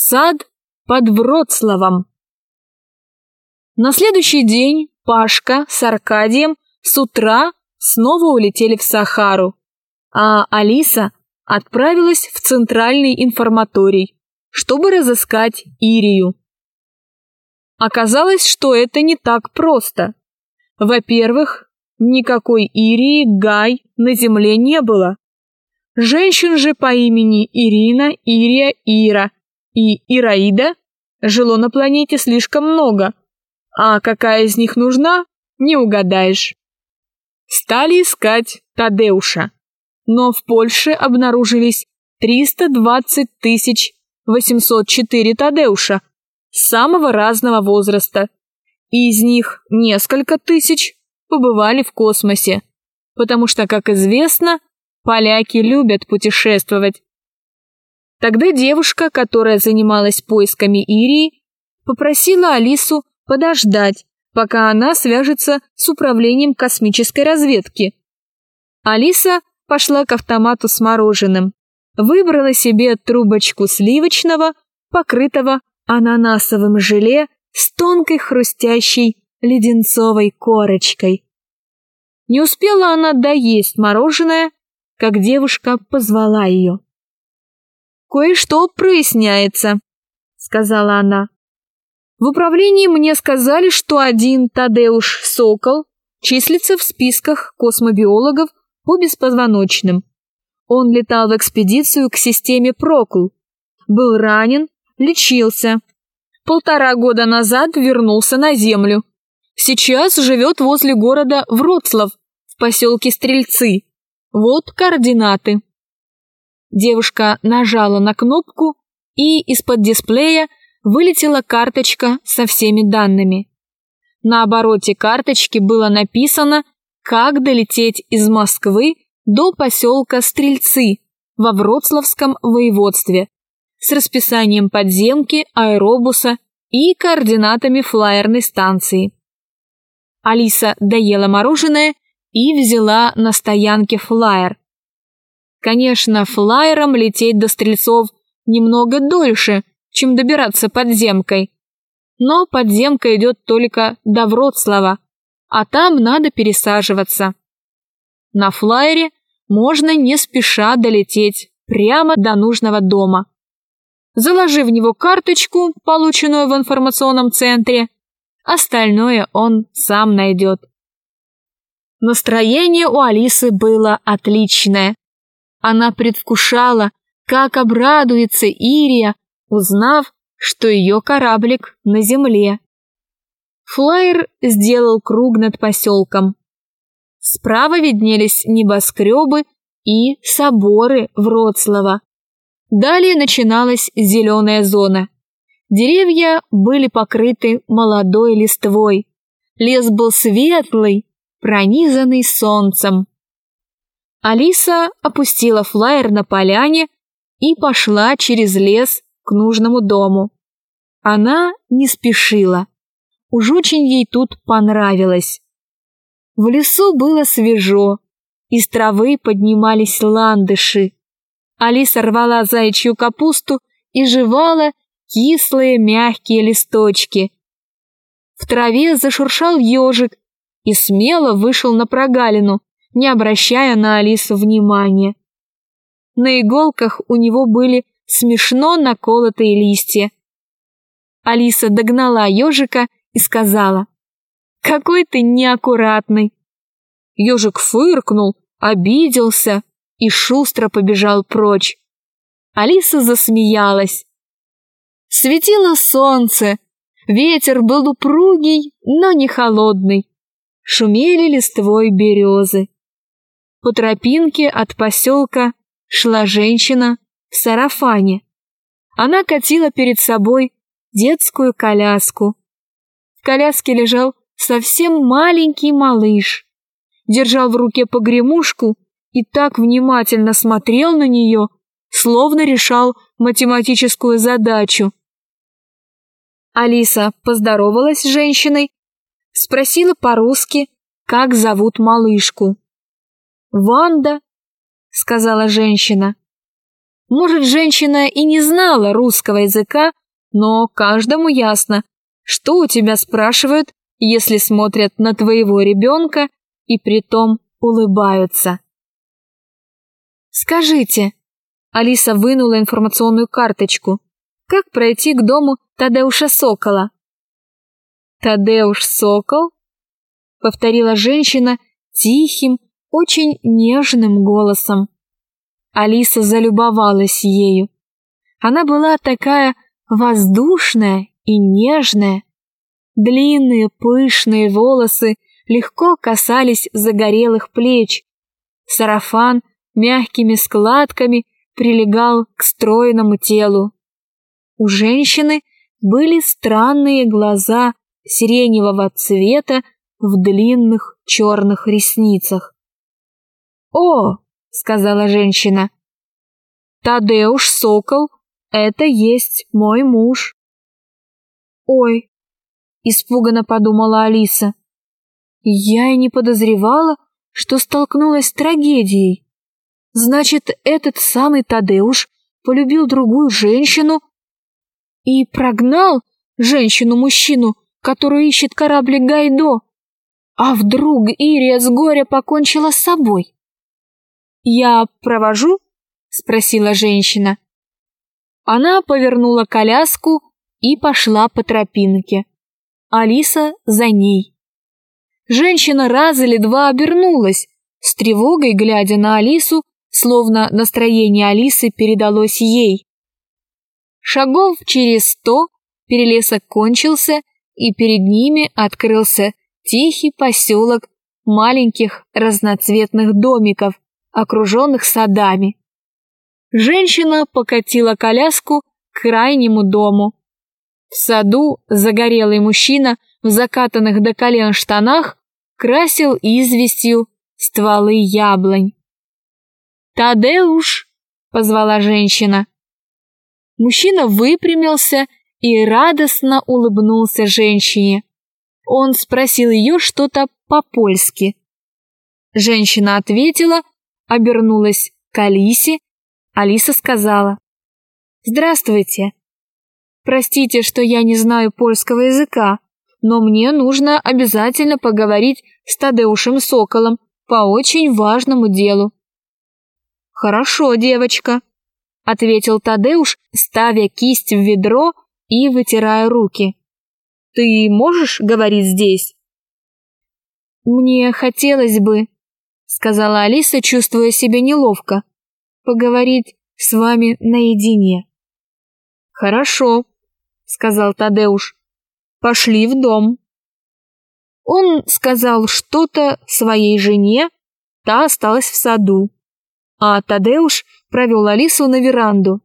Сад под Вроцлавом. На следующий день Пашка с Аркадием с утра снова улетели в Сахару, а Алиса отправилась в центральный информаторий, чтобы разыскать Ирию. Оказалось, что это не так просто. Во-первых, никакой Ирии Гай на земле не было. Женщин же по имени Ирина, Ирия, Ира и Ираида жило на планете слишком много, а какая из них нужна, не угадаешь. Стали искать Тадеуша, но в Польше обнаружились 320 тысяч 804 Тадеуша самого разного возраста, и из них несколько тысяч побывали в космосе, потому что, как известно, поляки любят путешествовать. Тогда девушка, которая занималась поисками Ирии, попросила Алису подождать, пока она свяжется с управлением космической разведки. Алиса пошла к автомату с мороженым, выбрала себе трубочку сливочного, покрытого ананасовым желе с тонкой хрустящей леденцовой корочкой. Не успела она доесть мороженое, как девушка позвала ее. «Кое-что проясняется», — сказала она. «В управлении мне сказали, что один Тадеуш Сокол числится в списках космобиологов по беспозвоночным. Он летал в экспедицию к системе Прокл, был ранен лечился. Полтора года назад вернулся на землю. Сейчас живет возле города Вроцлав, в поселке Стрельцы. Вот координаты. Девушка нажала на кнопку, и из-под дисплея вылетела карточка со всеми данными. На обороте карточки было написано, как долететь из Москвы до поселка Стрельцы во Вроцлавском воеводстве с расписанием подземки, аэробуса и координатами флайерной станции. Алиса доела мороженое и взяла на стоянке флайер. Конечно, флайером лететь до Стрельцов немного дольше, чем добираться подземкой. Но подземка идет только до Вроцлава, а там надо пересаживаться. На флайере можно не спеша долететь прямо до нужного дома заложи в него карточку, полученную в информационном центре. Остальное он сам найдет. Настроение у Алисы было отличное. Она предвкушала, как обрадуется Ирия, узнав, что ее кораблик на земле. Флайер сделал круг над поселком. Справа виднелись небоскребы и соборы Вроцлава. Далее начиналась зеленая зона. Деревья были покрыты молодой листвой. Лес был светлый, пронизанный солнцем. Алиса опустила флаер на поляне и пошла через лес к нужному дому. Она не спешила. Уж очень ей тут понравилось. В лесу было свежо, из травы поднимались ландыши. Алиса рвала заячью капусту и жевала кислые мягкие листочки. В траве зашуршал ежик и смело вышел на прогалину, не обращая на Алису внимания. На иголках у него были смешно наколотые листья. Алиса догнала ежика и сказала, «Какой ты неаккуратный!» Ежик фыркнул, обиделся, и шустро побежал прочь. Алиса засмеялась. Светило солнце, ветер был упругий, но не холодный. Шумели листвой березы. По тропинке от поселка шла женщина в сарафане. Она катила перед собой детскую коляску. В коляске лежал совсем маленький малыш. Держал в руке погремушку и так внимательно смотрел на нее, словно решал математическую задачу. Алиса поздоровалась с женщиной, спросила по-русски, как зовут малышку. «Ванда», — сказала женщина. Может, женщина и не знала русского языка, но каждому ясно, что у тебя спрашивают, если смотрят на твоего ребенка и притом улыбаются. Скажите, Алиса вынула информационную карточку, как пройти к дому Тадеуша Сокола? Тадеуш Сокол? Повторила женщина тихим, очень нежным голосом. Алиса залюбовалась ею. Она была такая воздушная и нежная. Длинные пышные волосы легко касались загорелых плеч. Сарафан мягкими складками прилегал к стройному телу. У женщины были странные глаза сиреневого цвета в длинных черных ресницах. «О!» — сказала женщина. «Тадеуш Сокол — это есть мой муж». «Ой!» — испуганно подумала Алиса. «Я и не подозревала, что столкнулась с трагедией. Значит, этот самый Тадеуш полюбил другую женщину и прогнал женщину-мужчину, которую ищет кораблик Гайдо. А вдруг Ирия с горя покончила с собой? «Я провожу?» — спросила женщина. Она повернула коляску и пошла по тропинке. Алиса за ней. Женщина раз или два обернулась, с тревогой глядя на Алису, словно настроение Алисы передалось ей. Шагов через сто перелесок кончился, и перед ними открылся тихий поселок маленьких разноцветных домиков, окруженных садами. Женщина покатила коляску к крайнему дому. В саду загорелый мужчина в закатанных до колен штанах красил известью стволы яблонь. «Тадеуш!» — позвала женщина. Мужчина выпрямился и радостно улыбнулся женщине. Он спросил ее что-то по-польски. Женщина ответила, обернулась к Алисе. Алиса сказала. «Здравствуйте. Простите, что я не знаю польского языка, но мне нужно обязательно поговорить с Тадеушем Соколом по очень важному делу». «Хорошо, девочка», — ответил Тадеуш, ставя кисть в ведро и вытирая руки. «Ты можешь говорить здесь?» «Мне хотелось бы», — сказала Алиса, чувствуя себя неловко, «поговорить с вами наедине». «Хорошо», — сказал Тадеуш, «пошли в дом». Он сказал что-то своей жене, та осталась в саду, а Тадеуш провел Алису на веранду.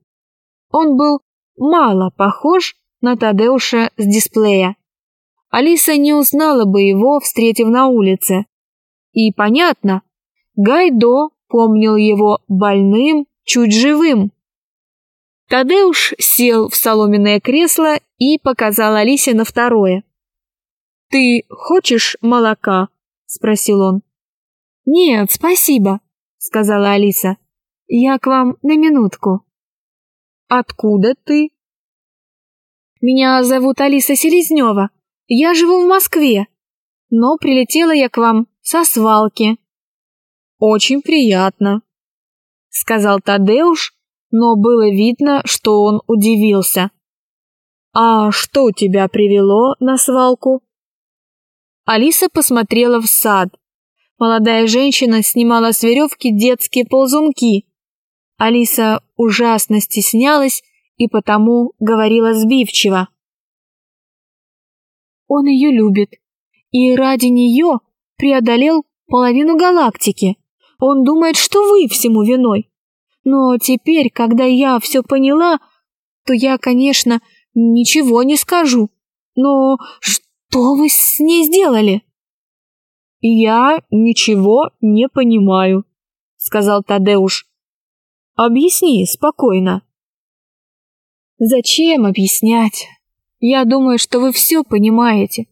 Он был мало похож на Тадеуша с дисплея. Алиса не узнала бы его, встретив на улице. И понятно, Гайдо помнил его больным, чуть живым. Тадеуш сел в соломенное кресло и показал Алисе на второе. «Ты хочешь молока?» — спросил он. «Нет, спасибо», — сказала Алиса. «Я к вам на минутку». «Откуда ты?» «Меня зовут Алиса Селезнева. Я живу в Москве, но прилетела я к вам со свалки». «Очень приятно», — сказал Тадеуш, но было видно, что он удивился. «А что тебя привело на свалку?» Алиса посмотрела в сад. Молодая женщина снимала с веревки детские ползунки. Алиса ужасно стеснялась и потому говорила сбивчиво. Он ее любит, и ради нее преодолел половину галактики. Он думает, что вы всему виной. Но теперь, когда я все поняла, то я, конечно, ничего не скажу. Но что вы с ней сделали? Я ничего не понимаю, сказал Тадеуш. Объясни спокойно. Зачем объяснять? Я думаю, что вы все понимаете.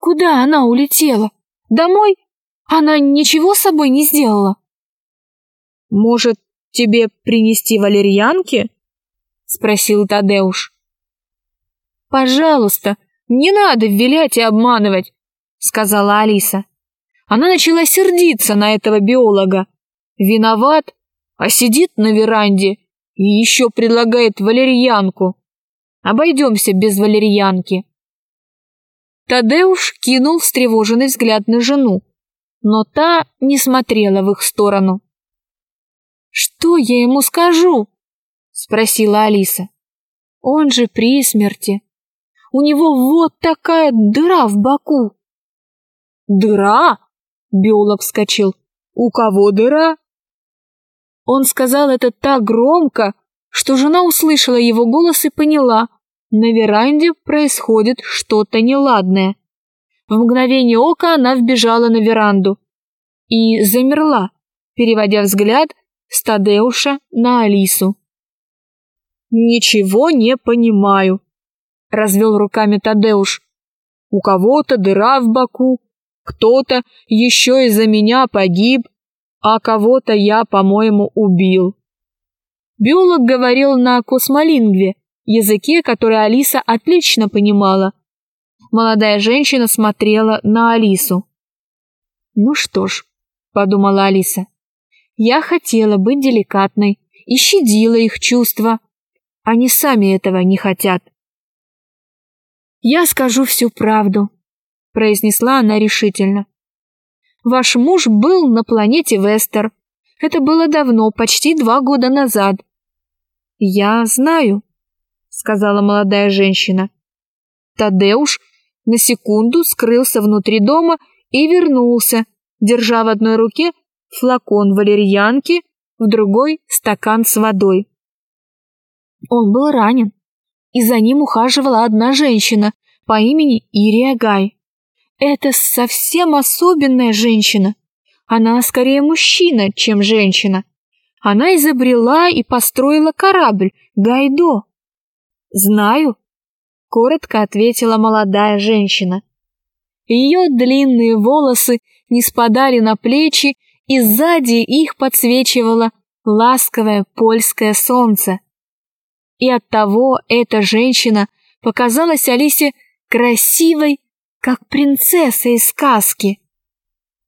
Куда она улетела? Домой? Она ничего с собой не сделала? Может, тебе принести валерьянки?» — спросил Тадеуш. «Пожалуйста, не надо вилять и обманывать», — сказала Алиса. Она начала сердиться на этого биолога. Виноват, а сидит на веранде и еще предлагает валерьянку. Обойдемся без валерьянки. Тадеуш кинул встревоженный взгляд на жену, но та не смотрела в их сторону. «Что я ему скажу?» — спросила Алиса. «Он же при смерти. У него вот такая дыра в боку». «Дыра?» — биолог вскочил. «У кого дыра?» Он сказал это так громко, что жена услышала его голос и поняла, на веранде происходит что-то неладное. В мгновение ока она вбежала на веранду и замерла, переводя взгляд с Тадеуша на Алису. «Ничего не понимаю», — развел руками Тадеуш. «У кого-то дыра в боку, кто-то еще из-за меня погиб, а кого-то я, по-моему, убил». Биолог говорил на космолингве, языке, который Алиса отлично понимала. Молодая женщина смотрела на Алису. «Ну что ж», — подумала Алиса, — «я хотела быть деликатной и щадила их чувства. Они сами этого не хотят». «Я скажу всю правду», — произнесла она решительно. «Ваш муж был на планете Вестер. Это было давно, почти два года назад». «Я знаю», сказала молодая женщина. Тадеуш на секунду скрылся внутри дома и вернулся, держа в одной руке флакон валерьянки, в другой стакан с водой. Он был ранен, и за ним ухаживала одна женщина по имени Ирия Гай. Это совсем особенная женщина. Она скорее мужчина, чем женщина. Она изобрела и построила корабль Гайдо. «Знаю», — коротко ответила молодая женщина. Ее длинные волосы не спадали на плечи, и сзади их подсвечивало ласковое польское солнце. И оттого эта женщина показалась Алисе красивой, как принцесса из сказки.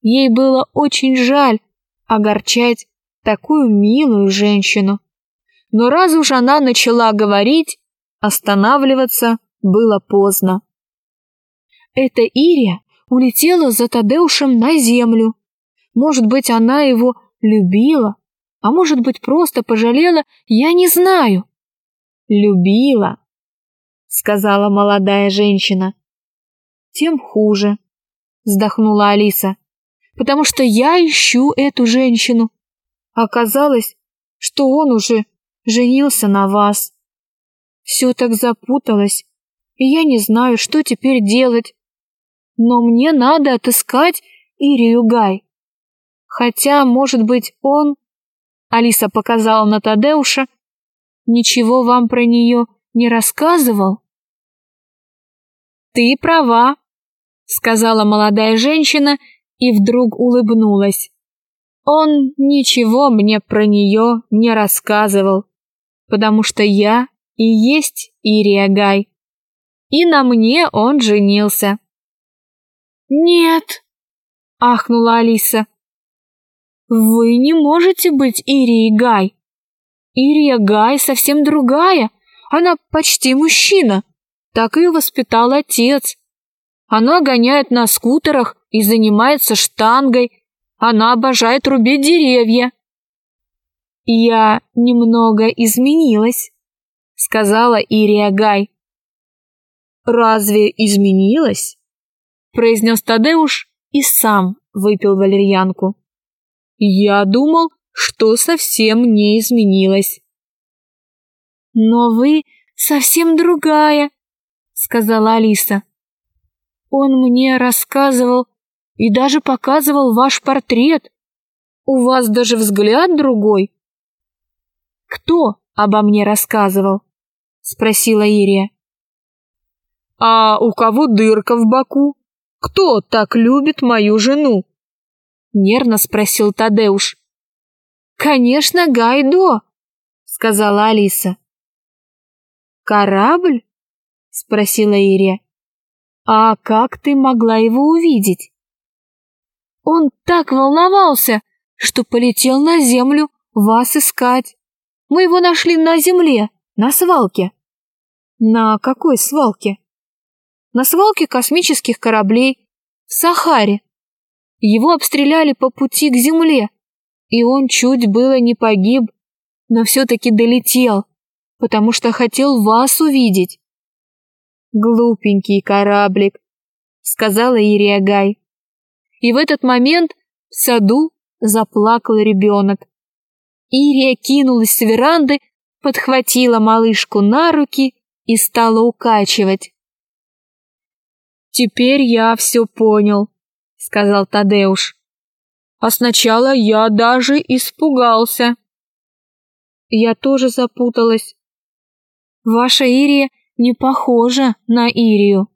Ей было очень жаль огорчать такую милую женщину. Но раз уж она начала говорить, Останавливаться было поздно. Эта Ирия улетела за Тадеушем на землю. Может быть, она его любила, а может быть, просто пожалела, я не знаю. Любила, сказала молодая женщина. Тем хуже, вздохнула Алиса, потому что я ищу эту женщину. Оказалось, что он уже женился на вас. Все так запуталось, и я не знаю, что теперь делать. Но мне надо отыскать Ирию Гай. Хотя, может быть, он... Алиса показала на Тадеуша. Ничего вам про нее не рассказывал? Ты права, сказала молодая женщина и вдруг улыбнулась. Он ничего мне про нее не рассказывал, потому что я и есть Ирия Гай. И на мне он женился. «Нет!» — ахнула Алиса. «Вы не можете быть Ирией Гай. Ирия Гай совсем другая, она почти мужчина. Так ее воспитал отец. Она гоняет на скутерах и занимается штангой. Она обожает рубить деревья. Я немного изменилась сказала Ирия Гай. «Разве изменилось?» произнес Тадеуш и сам выпил валерьянку. «Я думал, что совсем не изменилось». «Но вы совсем другая», — сказала Алиса. «Он мне рассказывал и даже показывал ваш портрет. У вас даже взгляд другой». «Кто обо мне рассказывал?» — спросила Ирия. «А у кого дырка в боку? Кто так любит мою жену?» — нервно спросил Тадеуш. Конечно, Гайдо, сказала Алиса. Корабль? спросила Ирия. А как ты могла его увидеть? Он так волновался, что полетел на землю вас искать. Мы его нашли на земле, на свалке. На какой свалке? На свалке космических кораблей в Сахаре. Его обстреляли по пути к земле, и он чуть было не погиб, но все-таки долетел, потому что хотел вас увидеть. «Глупенький кораблик», — сказала Ирия Гай. И в этот момент в саду заплакал ребенок. Ирия кинулась с веранды, подхватила малышку на руки и стала укачивать. «Теперь я все понял», — сказал Тадеуш. «А сначала я даже испугался». Я тоже запуталась. Ваша Ирия не похожа на Ирию.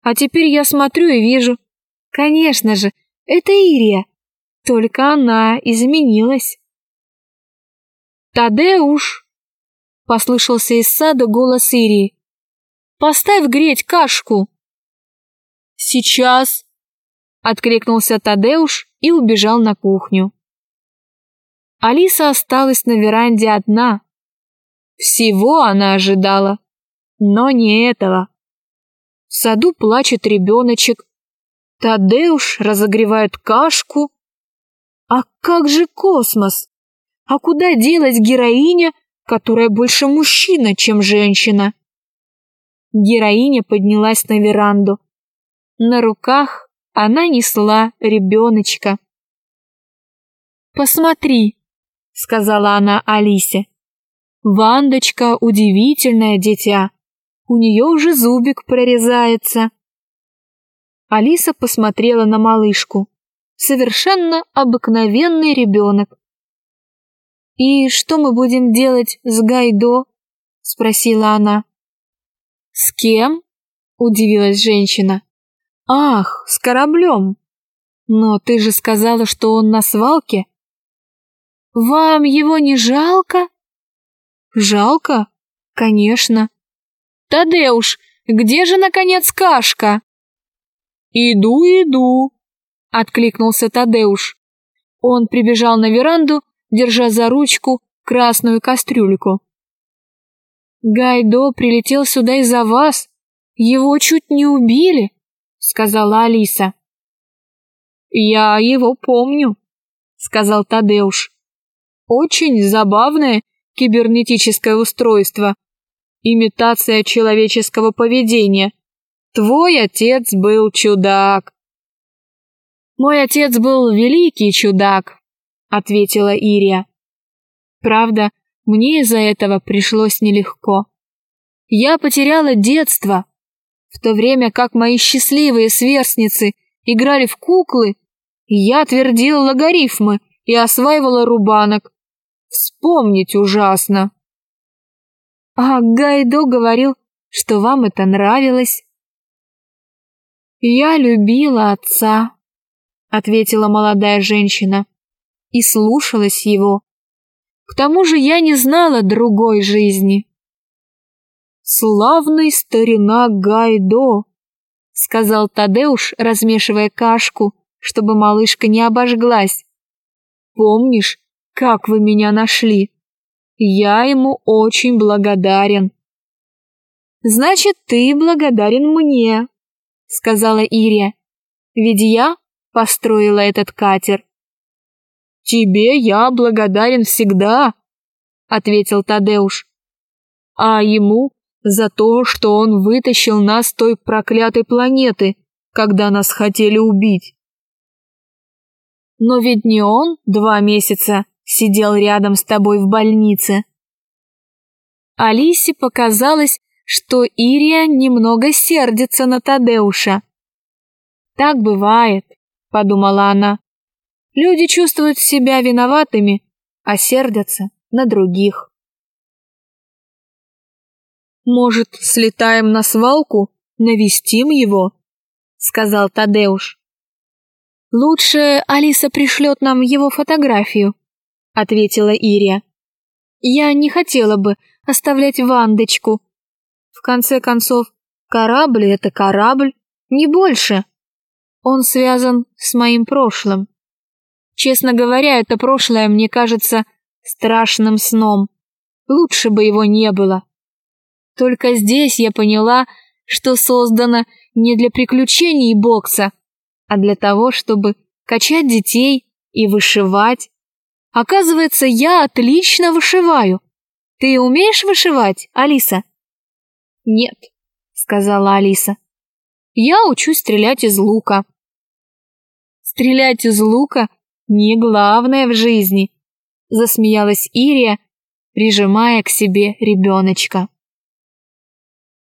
А теперь я смотрю и вижу. Конечно же, это Ирия. Только она изменилась. «Тадеуш!» — послышался из сада голос Ирии. «Поставь греть кашку!» «Сейчас!» — откликнулся Тадеуш и убежал на кухню. Алиса осталась на веранде одна. Всего она ожидала но не этого. В саду плачет ребеночек. Тадеуш разогревает кашку. А как же космос? А куда делась героиня, которая больше мужчина, чем женщина? Героиня поднялась на веранду. На руках она несла ребеночка. «Посмотри», — сказала она Алисе. «Вандочка — удивительное дитя у нее уже зубик прорезается. Алиса посмотрела на малышку. Совершенно обыкновенный ребенок. «И что мы будем делать с Гайдо?» — спросила она. «С кем?» — удивилась женщина. «Ах, с кораблем! Но ты же сказала, что он на свалке!» «Вам его не жалко?» «Жалко? Конечно. «Тадеуш, где же, наконец, кашка?» «Иду, иду», — откликнулся Тадеуш. Он прибежал на веранду, держа за ручку красную кастрюльку. «Гайдо прилетел сюда из-за вас. Его чуть не убили», — сказала Алиса. «Я его помню», — сказал Тадеуш. «Очень забавное кибернетическое устройство, имитация человеческого поведения. Твой отец был чудак. Мой отец был великий чудак, ответила Ирия. Правда, мне из-за этого пришлось нелегко. Я потеряла детство, в то время как мои счастливые сверстницы играли в куклы, я твердила логарифмы и осваивала рубанок. Вспомнить ужасно. А Гайдо говорил, что вам это нравилось. Я любила отца, ответила молодая женщина, и слушалась его. К тому же я не знала другой жизни. Славный старина Гайдо, сказал Тадеуш, размешивая кашку, чтобы малышка не обожглась. Помнишь, как вы меня нашли? Я ему очень благодарен. Значит, ты благодарен мне, сказала Ирия. Ведь я построила этот катер. Тебе я благодарен всегда, ответил Тадеуш. А ему за то, что он вытащил нас с той проклятой планеты, когда нас хотели убить. Но ведь не он два месяца сидел рядом с тобой в больнице. Алисе показалось, что Ирия немного сердится на Тадеуша. «Так бывает», — подумала она. «Люди чувствуют себя виноватыми, а сердятся на других». «Может, слетаем на свалку, навестим его?» — сказал Тадеуш. «Лучше Алиса пришлет нам его фотографию», ответила Ирия. Я не хотела бы оставлять Вандочку. В конце концов, корабль — это корабль, не больше. Он связан с моим прошлым. Честно говоря, это прошлое мне кажется страшным сном. Лучше бы его не было. Только здесь я поняла, что создано не для приключений и бокса, а для того, чтобы качать детей и вышивать. Оказывается, я отлично вышиваю. Ты умеешь вышивать, Алиса? Нет, сказала Алиса. Я учусь стрелять из лука. Стрелять из лука не главное в жизни, засмеялась Ирия, прижимая к себе ребеночка.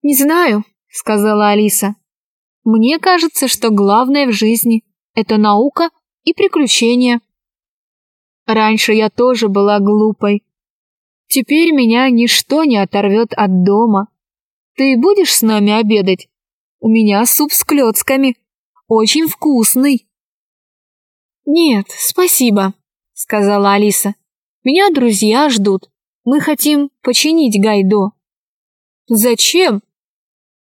Не знаю, сказала Алиса. Мне кажется, что главное в жизни – это наука и приключения. Раньше я тоже была глупой. Теперь меня ничто не оторвет от дома. Ты будешь с нами обедать? У меня суп с клетками. Очень вкусный. Нет, спасибо, сказала Алиса. Меня друзья ждут. Мы хотим починить Гайдо. Зачем?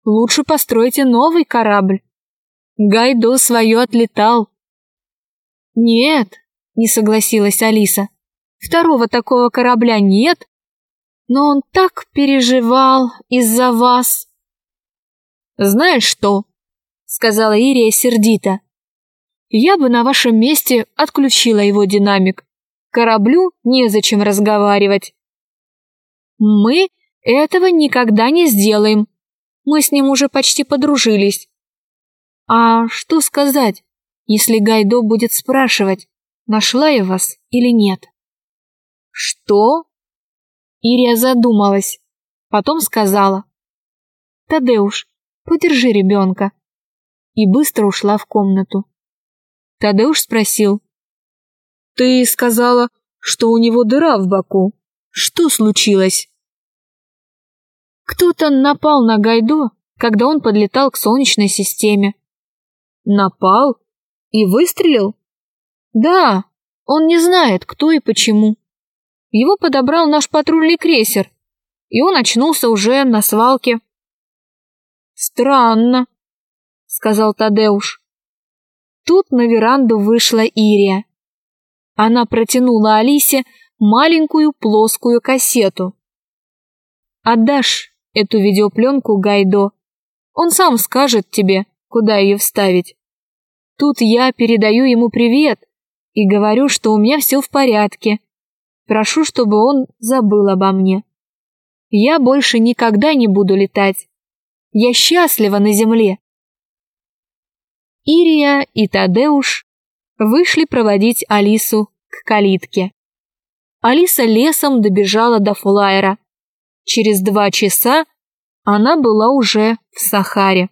Лучше постройте новый корабль. Гайдо свое отлетал. Нет, не согласилась Алиса. Второго такого корабля нет, но он так переживал из-за вас. Знаешь что? сказала Ирия сердито. Я бы на вашем месте отключила его динамик. Кораблю незачем разговаривать. Мы этого никогда не сделаем. Мы с ним уже почти подружились. А что сказать, если Гайдо будет спрашивать, нашла я вас или нет. Что? Ирия задумалась, потом сказала. Тадеуш, подержи ребенка. И быстро ушла в комнату. Тадеуш спросил. Ты сказала, что у него дыра в боку. Что случилось? Кто-то напал на Гайдо, когда он подлетал к Солнечной системе. Напал? И выстрелил? Да, он не знает, кто и почему. Его подобрал наш патрульный крейсер, и он очнулся уже на свалке. Странно, сказал Тадеуш. Тут на веранду вышла Ирия. Она протянула Алисе маленькую плоскую кассету. «Отдашь эту видеопленку Гайдо. Он сам скажет тебе, куда ее вставить. Тут я передаю ему привет и говорю, что у меня все в порядке. Прошу, чтобы он забыл обо мне. Я больше никогда не буду летать. Я счастлива на земле. Ирия и Тадеуш вышли проводить Алису к калитке. Алиса лесом добежала до флайера. Через два часа она была уже в Сахаре.